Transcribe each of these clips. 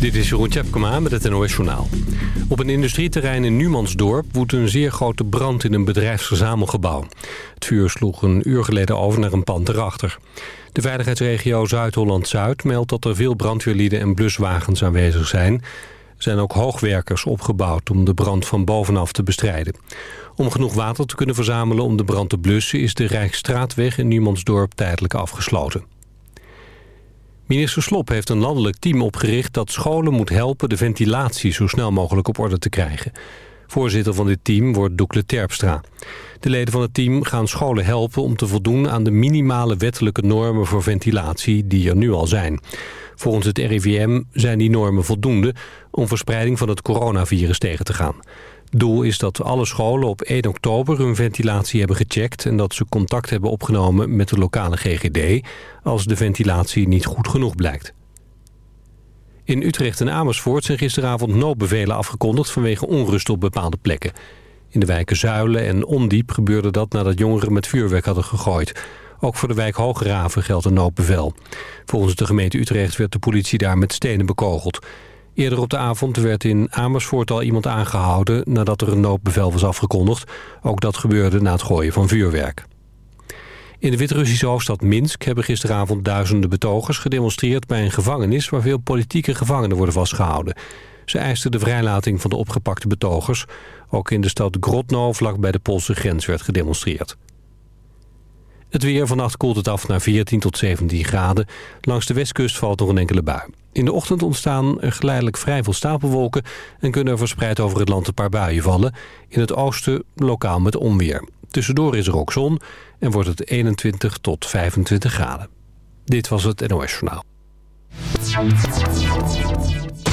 Dit is Jeroen Tjepkema met het NOS Journaal. Op een industrieterrein in Numansdorp woedt een zeer grote brand in een bedrijfsverzamelgebouw. Het vuur sloeg een uur geleden over naar een pand erachter. De veiligheidsregio Zuid-Holland-Zuid meldt dat er veel brandweerlieden en bluswagens aanwezig zijn. Er zijn ook hoogwerkers opgebouwd om de brand van bovenaf te bestrijden. Om genoeg water te kunnen verzamelen om de brand te blussen... is de Rijksstraatweg in Numansdorp tijdelijk afgesloten. Minister Slop heeft een landelijk team opgericht dat scholen moet helpen de ventilatie zo snel mogelijk op orde te krijgen. Voorzitter van dit team wordt Doekle Terpstra. De leden van het team gaan scholen helpen om te voldoen aan de minimale wettelijke normen voor ventilatie die er nu al zijn. Volgens het RIVM zijn die normen voldoende om verspreiding van het coronavirus tegen te gaan. Doel is dat alle scholen op 1 oktober hun ventilatie hebben gecheckt... en dat ze contact hebben opgenomen met de lokale GGD... als de ventilatie niet goed genoeg blijkt. In Utrecht en Amersfoort zijn gisteravond noodbevelen afgekondigd... vanwege onrust op bepaalde plekken. In de wijken Zuilen en Ondiep gebeurde dat nadat jongeren met vuurwerk hadden gegooid. Ook voor de wijk Hoograven geldt een noodbevel. Volgens de gemeente Utrecht werd de politie daar met stenen bekogeld... Eerder op de avond werd in Amersfoort al iemand aangehouden... nadat er een noodbevel was afgekondigd. Ook dat gebeurde na het gooien van vuurwerk. In de Wit-Russische hoofdstad Minsk hebben gisteravond duizenden betogers gedemonstreerd bij een gevangenis waar veel politieke gevangenen worden vastgehouden. Ze eisten de vrijlating van de opgepakte betogers. Ook in de stad Grodno vlak bij de Poolse grens werd gedemonstreerd. Het weer vannacht koelt het af naar 14 tot 17 graden. Langs de westkust valt nog een enkele bui. In de ochtend ontstaan er geleidelijk vrij veel stapelwolken... en kunnen er verspreid over het land een paar buien vallen. In het oosten lokaal met onweer. Tussendoor is er ook zon en wordt het 21 tot 25 graden. Dit was het NOS Journaal.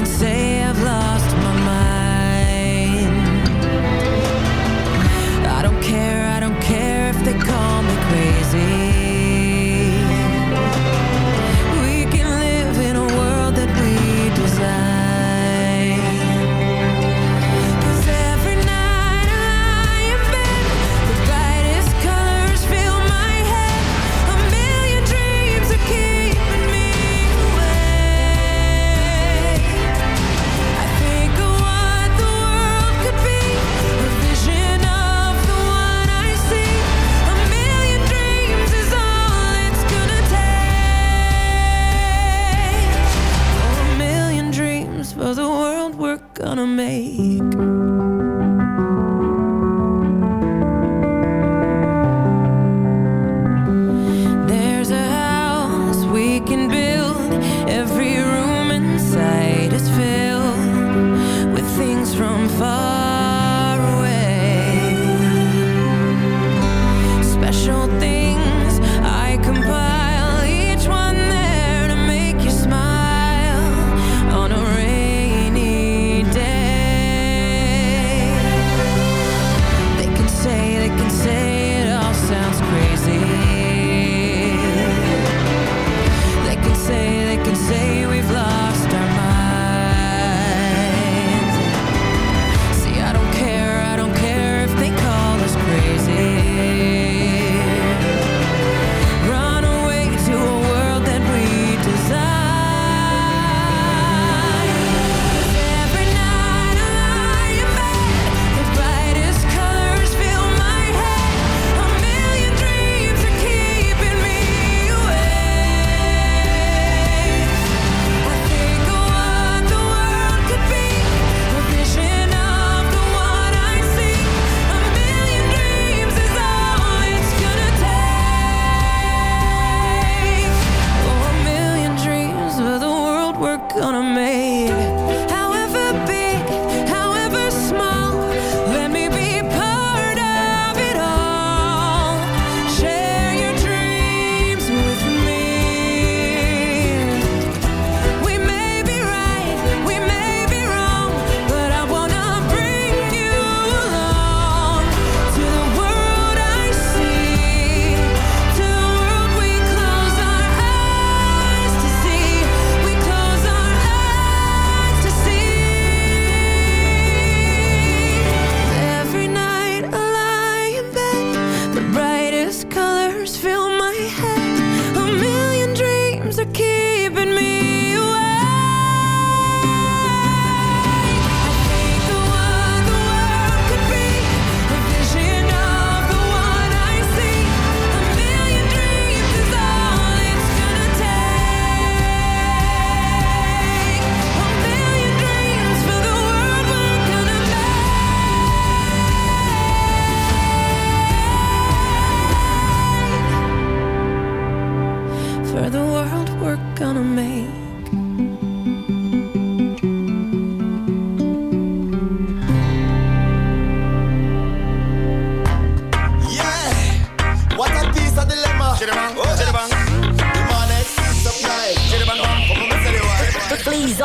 With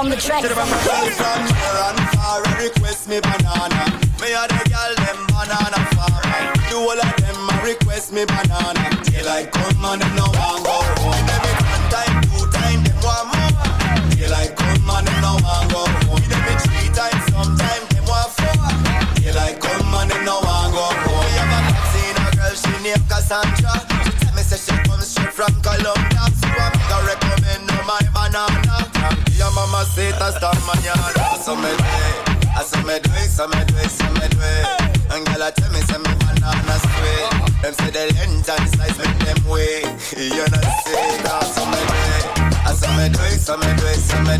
from the track. From Sharon, far request me banana. Me a the girl them banana farmer. Do all of them I request me banana. Till I come and them no want go home. Give me one time, two time, them want more. Till I come and them no want go home. Give me three times, sometimes them want four. Till I come and them no want go home. Me have a seen a girl she named Cassandra. She tell me say she comes straight from Colombia, so I'm gonna recommend her my banana. Ya mamacita hasta mañana. Eso me duele, eso me duele, eso me duele, eso me duele. And girl, I tell me, some banana sweet. Them say the length and size make them way. You know say that. Eso me duele, me duele, eso me me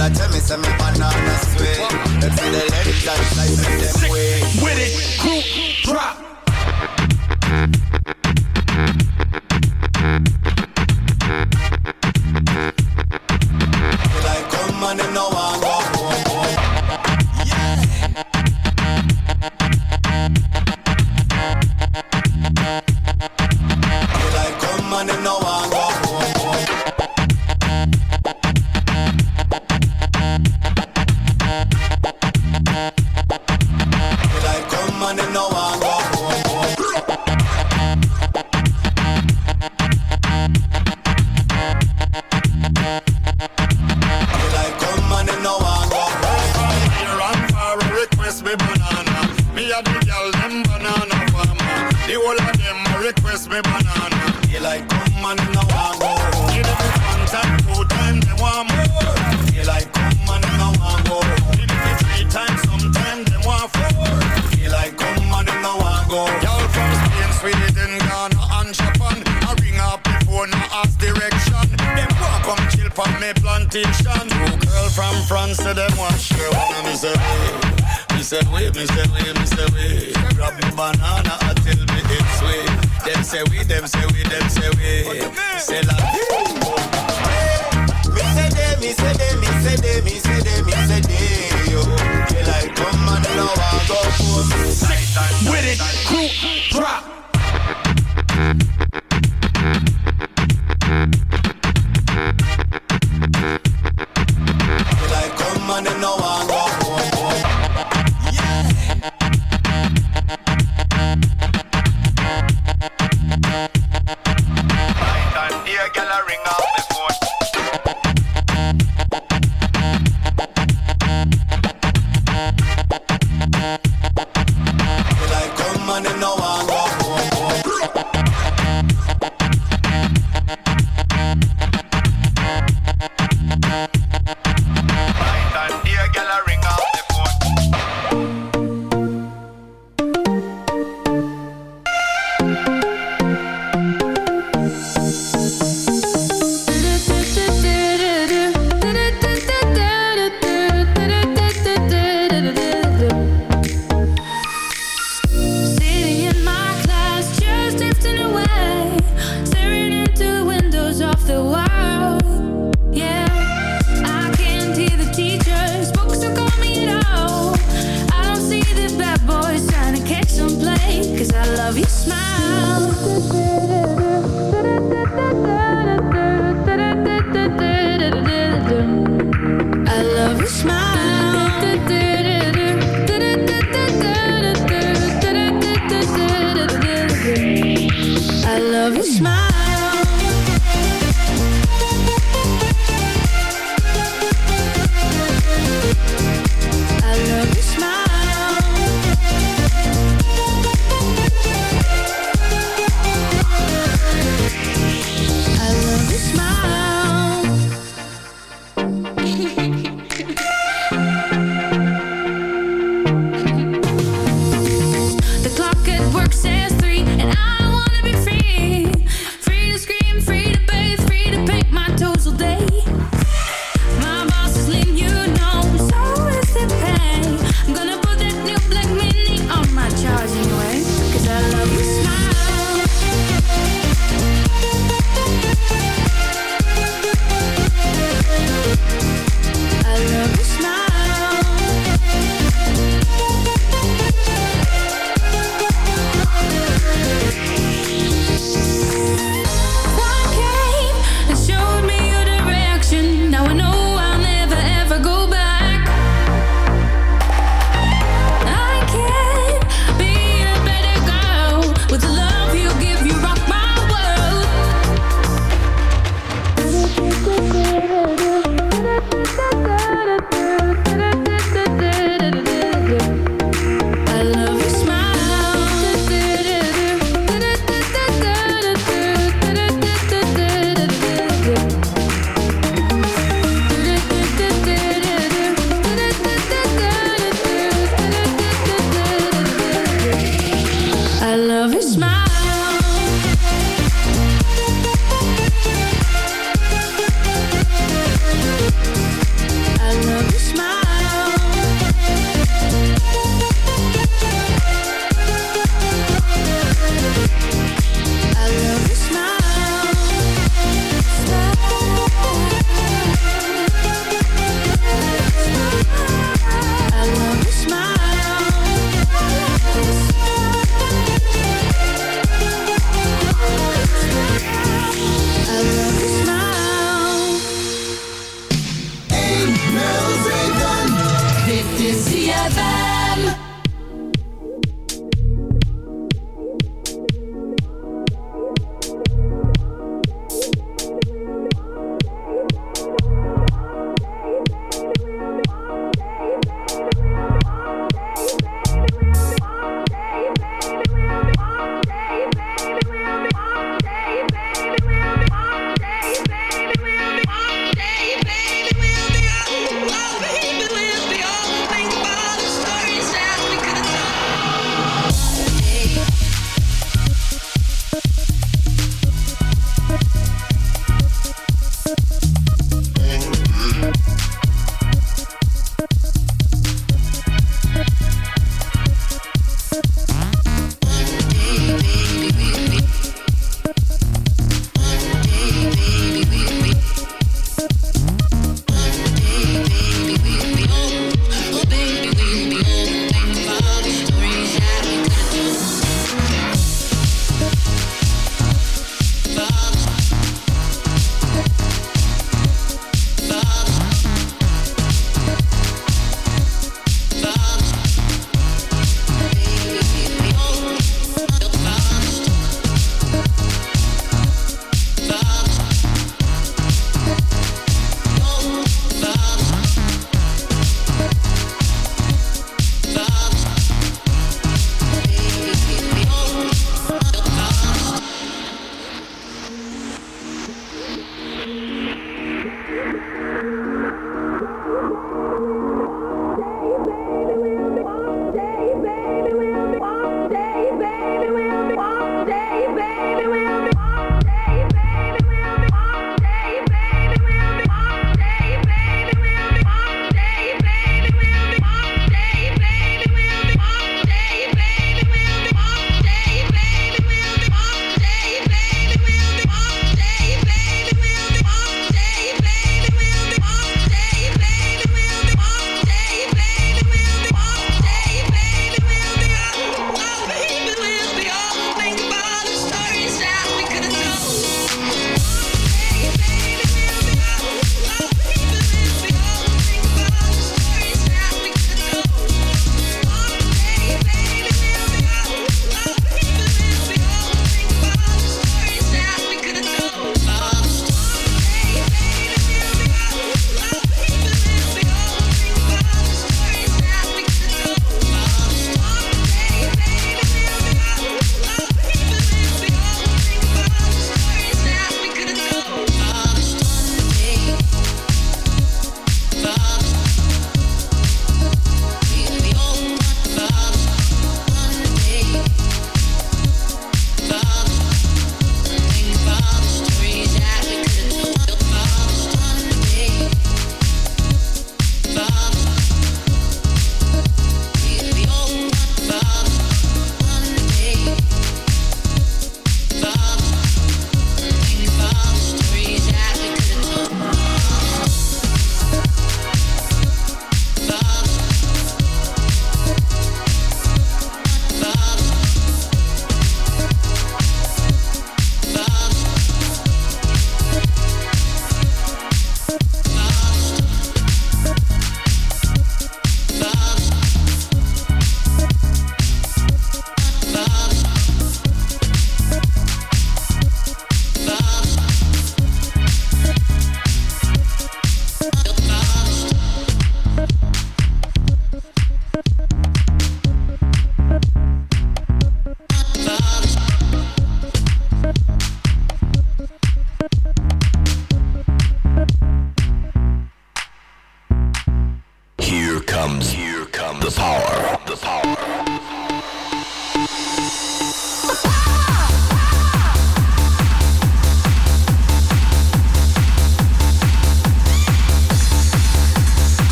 I me, say me banana sweet. Them the length and size them way. With it, group drop. attention. New girl from France, so them watch her wanna me say we, Me say we, me say we, me say we. Grab me banana until me hit sweet. Them say we, them say we, them say we. Say like. Me say they, me say they, me say they, me say they, me say they. Yo, they like come and love I go for me. With it, crew, drop.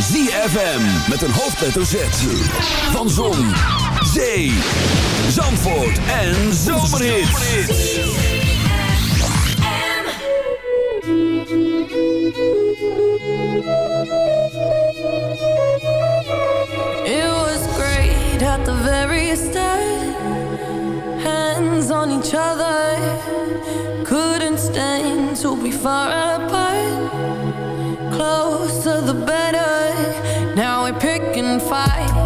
ZFM met een hoofdletter Z. Van Zon, Zee, Zandvoort en Zomerhit. It was great at the very start. Hands on each other. Couldn't stand to be far apart. the better. Now we're picking fights.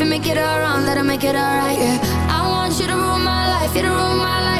If you make it all wrong, let it make it all right, yeah. I want you to rule my life, you to rule my life.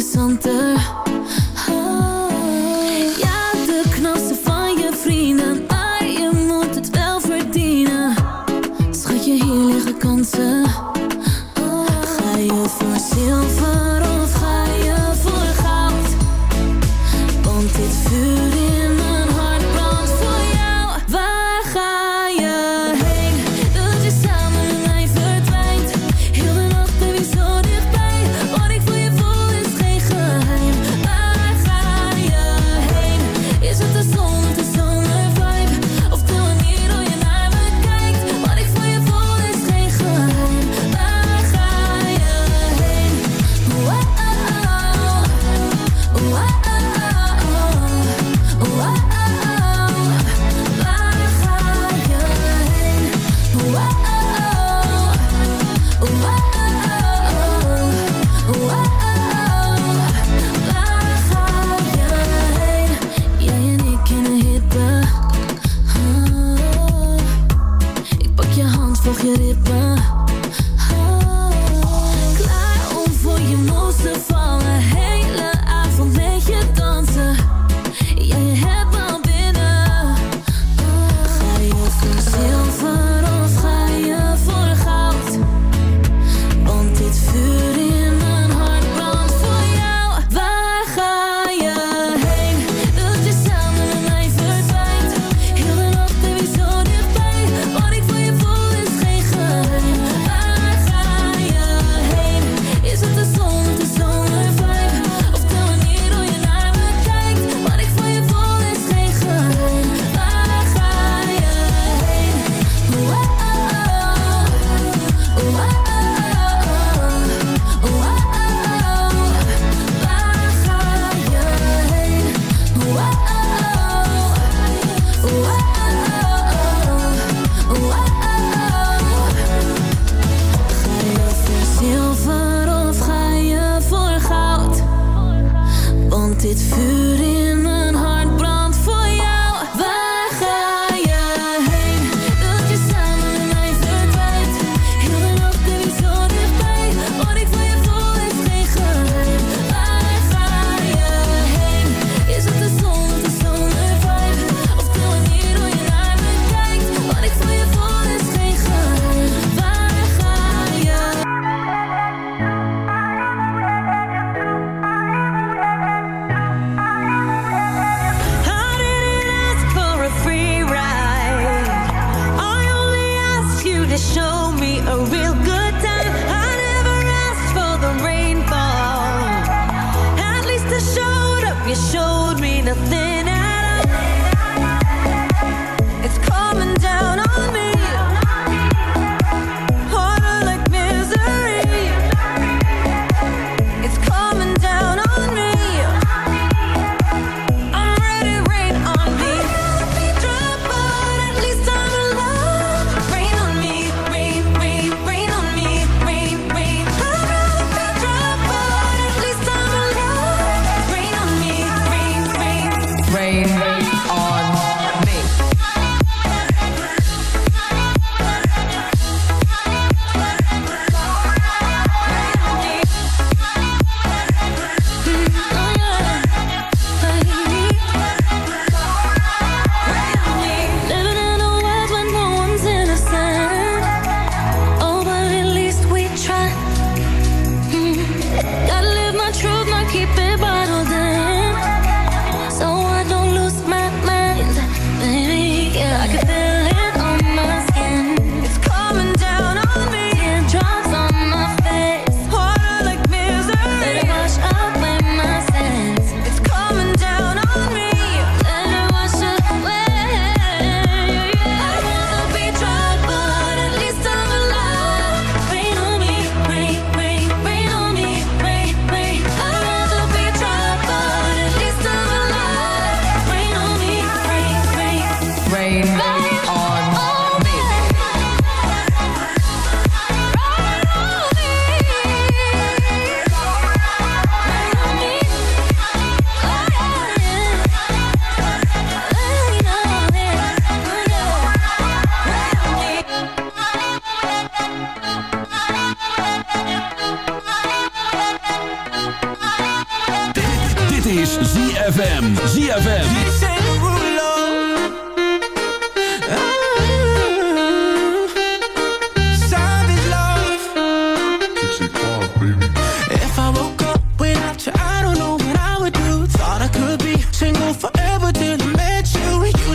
Interessanter.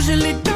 usually do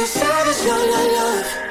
Cause I just love, love, love.